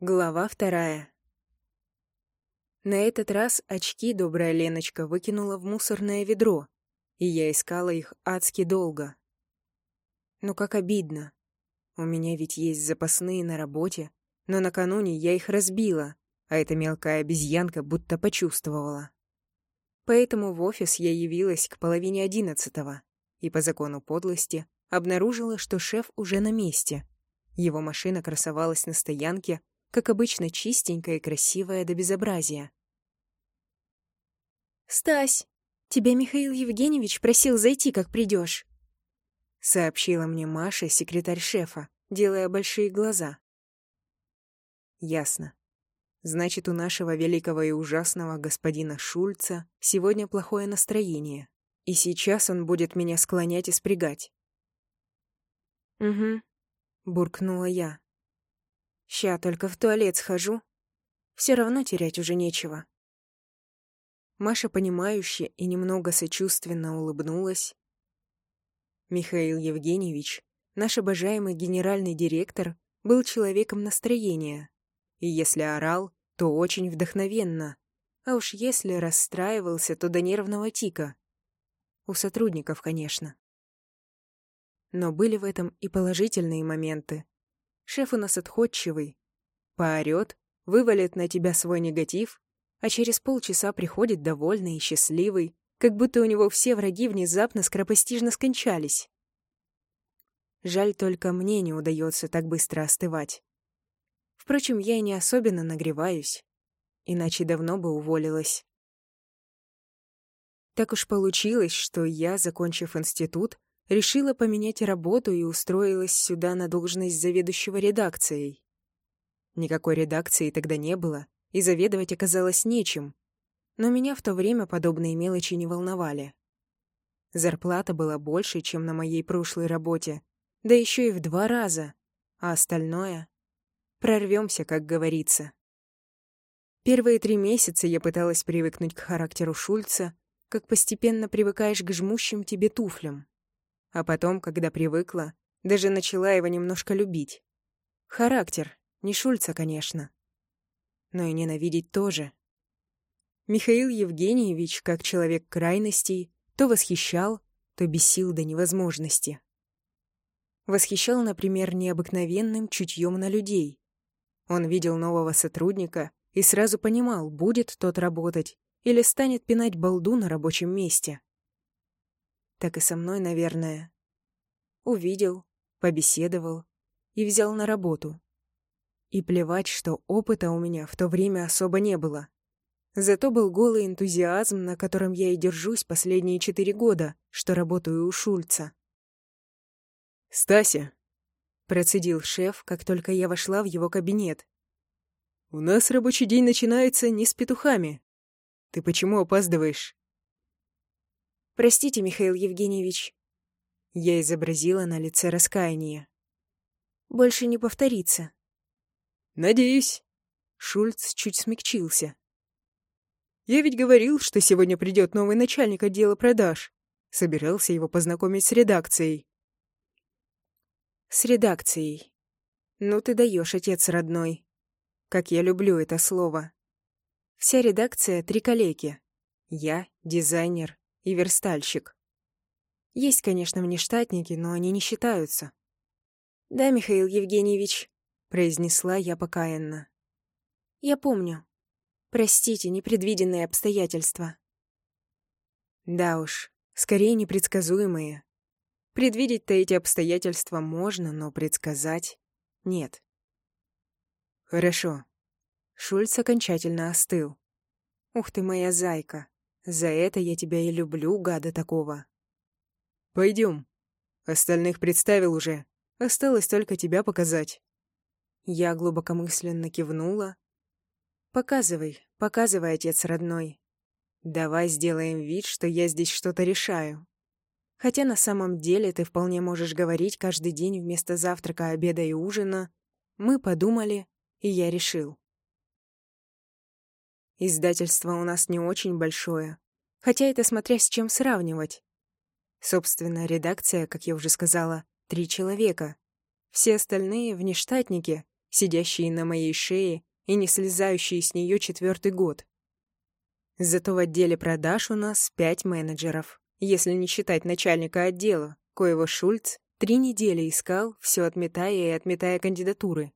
Глава вторая. На этот раз очки добрая Леночка выкинула в мусорное ведро, и я искала их адски долго. Ну как обидно. У меня ведь есть запасные на работе, но накануне я их разбила, а эта мелкая обезьянка будто почувствовала. Поэтому в офис я явилась к половине одиннадцатого и по закону подлости обнаружила, что шеф уже на месте. Его машина красовалась на стоянке, как обычно, чистенькая и красивая до безобразия. «Стась, тебя Михаил Евгеньевич просил зайти, как придешь», — сообщила мне Маша, секретарь шефа, делая большие глаза. «Ясно. Значит, у нашего великого и ужасного господина Шульца сегодня плохое настроение, и сейчас он будет меня склонять и спрягать». «Угу», — буркнула я. Ща только в туалет схожу. Все равно терять уже нечего. Маша, понимающе и немного сочувственно улыбнулась. Михаил Евгеньевич, наш обожаемый генеральный директор, был человеком настроения. И если орал, то очень вдохновенно. А уж если расстраивался, то до нервного тика. У сотрудников, конечно. Но были в этом и положительные моменты. Шеф у нас отходчивый. Поорёт, вывалит на тебя свой негатив, а через полчаса приходит довольный и счастливый, как будто у него все враги внезапно скоропостижно скончались. Жаль только мне не удается так быстро остывать. Впрочем, я и не особенно нагреваюсь, иначе давно бы уволилась. Так уж получилось, что я, закончив институт, решила поменять работу и устроилась сюда на должность заведующего редакцией. Никакой редакции тогда не было, и заведовать оказалось нечем. Но меня в то время подобные мелочи не волновали. Зарплата была больше, чем на моей прошлой работе, да еще и в два раза, а остальное... Прорвемся, как говорится. Первые три месяца я пыталась привыкнуть к характеру Шульца, как постепенно привыкаешь к жмущим тебе туфлям. А потом, когда привыкла, даже начала его немножко любить. Характер, не Шульца, конечно. Но и ненавидеть тоже. Михаил Евгеньевич, как человек крайностей, то восхищал, то бесил до невозможности. Восхищал, например, необыкновенным чутьем на людей. Он видел нового сотрудника и сразу понимал, будет тот работать или станет пинать балду на рабочем месте так и со мной, наверное. Увидел, побеседовал и взял на работу. И плевать, что опыта у меня в то время особо не было. Зато был голый энтузиазм, на котором я и держусь последние четыре года, что работаю у Шульца. «Стася!» — процедил шеф, как только я вошла в его кабинет. «У нас рабочий день начинается не с петухами. Ты почему опаздываешь?» Простите, Михаил Евгеньевич. Я изобразила на лице раскаяние. Больше не повторится. Надеюсь. Шульц чуть смягчился. Я ведь говорил, что сегодня придет новый начальник отдела продаж. Собирался его познакомить с редакцией. С редакцией. Ну ты даешь, отец родной. Как я люблю это слово. Вся редакция — три калеки. Я — дизайнер, и верстальщик. Есть, конечно, внештатники, но они не считаются. «Да, Михаил Евгеньевич», — произнесла я покаянно. «Я помню. Простите, непредвиденные обстоятельства». Да уж, скорее непредсказуемые. Предвидеть-то эти обстоятельства можно, но предсказать — нет. Хорошо. Шульц окончательно остыл. Ух ты, моя зайка. За это я тебя и люблю, гада такого. Пойдем. Остальных представил уже. Осталось только тебя показать. Я глубокомысленно кивнула. Показывай, показывай, отец родной. Давай сделаем вид, что я здесь что-то решаю. Хотя на самом деле ты вполне можешь говорить каждый день вместо завтрака, обеда и ужина. Мы подумали, и я решил. Издательство у нас не очень большое, хотя это смотря с чем сравнивать. Собственно, редакция, как я уже сказала, три человека. Все остальные — внештатники, сидящие на моей шее и не слезающие с нее четвертый год. Зато в отделе продаж у нас пять менеджеров, если не считать начальника отдела, коего Шульц три недели искал, все отметая и отметая кандидатуры.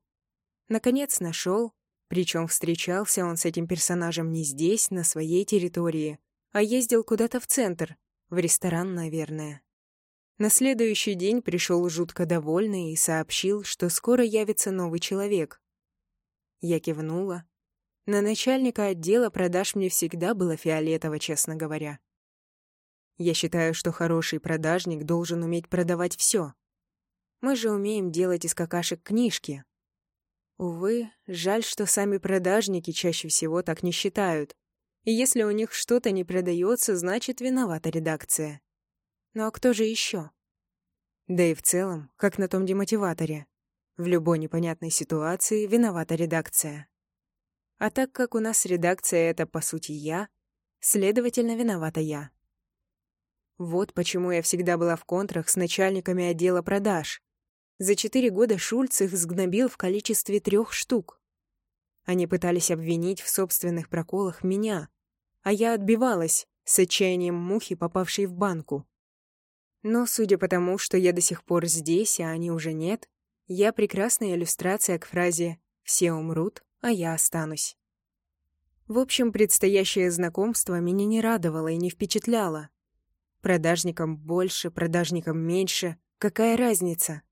Наконец нашел, причем встречался он с этим персонажем не здесь, на своей территории, а ездил куда-то в центр, в ресторан, наверное. На следующий день пришел жутко довольный и сообщил, что скоро явится новый человек. Я кивнула. На начальника отдела продаж мне всегда было фиолетово, честно говоря. Я считаю, что хороший продажник должен уметь продавать все. Мы же умеем делать из какашек книжки. Увы, жаль, что сами продажники чаще всего так не считают. И если у них что-то не продается, значит, виновата редакция. Ну а кто же еще? Да и в целом, как на том демотиваторе. В любой непонятной ситуации виновата редакция. А так как у нас редакция — это, по сути, я, следовательно, виновата я. Вот почему я всегда была в контрах с начальниками отдела продаж. За четыре года Шульц их сгнобил в количестве трех штук. Они пытались обвинить в собственных проколах меня, а я отбивалась с отчаянием мухи, попавшей в банку. Но, судя по тому, что я до сих пор здесь, а они уже нет, я прекрасная иллюстрация к фразе «все умрут, а я останусь». В общем, предстоящее знакомство меня не радовало и не впечатляло. Продажникам больше, продажникам меньше. Какая разница?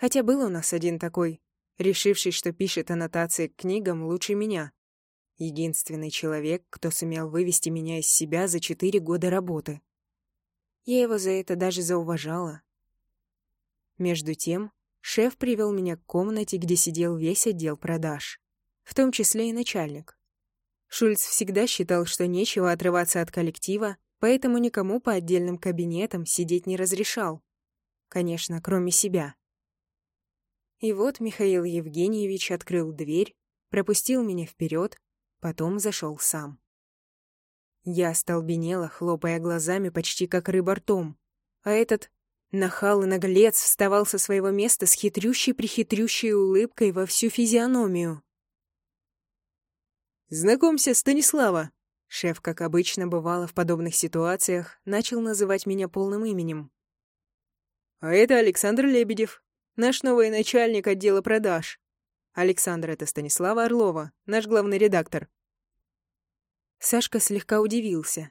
Хотя был у нас один такой, решивший, что пишет аннотации к книгам лучше меня. Единственный человек, кто сумел вывести меня из себя за четыре года работы. Я его за это даже зауважала. Между тем, шеф привел меня к комнате, где сидел весь отдел продаж, в том числе и начальник. Шульц всегда считал, что нечего отрываться от коллектива, поэтому никому по отдельным кабинетам сидеть не разрешал. Конечно, кроме себя. И вот Михаил Евгеньевич открыл дверь, пропустил меня вперед, потом зашел сам. Я остолбенела, хлопая глазами почти как рыба ртом. А этот нахал и наглец вставал со своего места с хитрющей-прихитрющей улыбкой во всю физиономию. «Знакомься, Станислава!» Шеф, как обычно бывало в подобных ситуациях, начал называть меня полным именем. «А это Александр Лебедев, наш новый начальник отдела продаж. Александр — это Станислава Орлова, наш главный редактор. Сашка слегка удивился.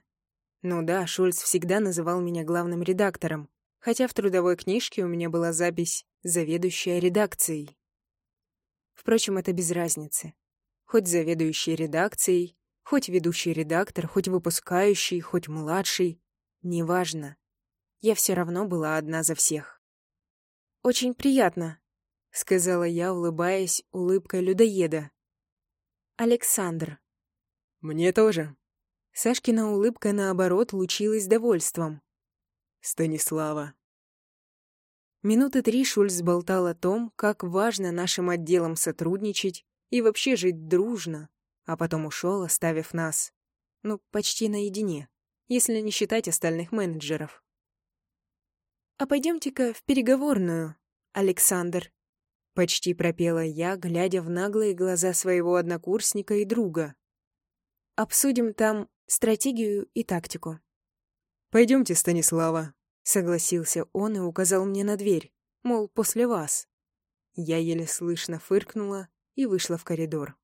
Ну да, Шульц всегда называл меня главным редактором, хотя в трудовой книжке у меня была запись «заведующая редакцией». Впрочем, это без разницы. Хоть заведующий редакцией, хоть ведущий редактор, хоть выпускающий, хоть младший. Неважно. Я все равно была одна за всех. «Очень приятно», — сказала я, улыбаясь улыбкой людоеда. «Александр». «Мне тоже». Сашкина улыбка, наоборот, лучилась довольством. «Станислава». Минуты три Шульц болтал о том, как важно нашим отделам сотрудничать и вообще жить дружно, а потом ушел, оставив нас, ну, почти наедине, если не считать остальных менеджеров. «А пойдемте-ка в переговорную, Александр», — почти пропела я, глядя в наглые глаза своего однокурсника и друга. Обсудим там стратегию и тактику». «Пойдемте, Станислава», — согласился он и указал мне на дверь, мол, после вас. Я еле слышно фыркнула и вышла в коридор.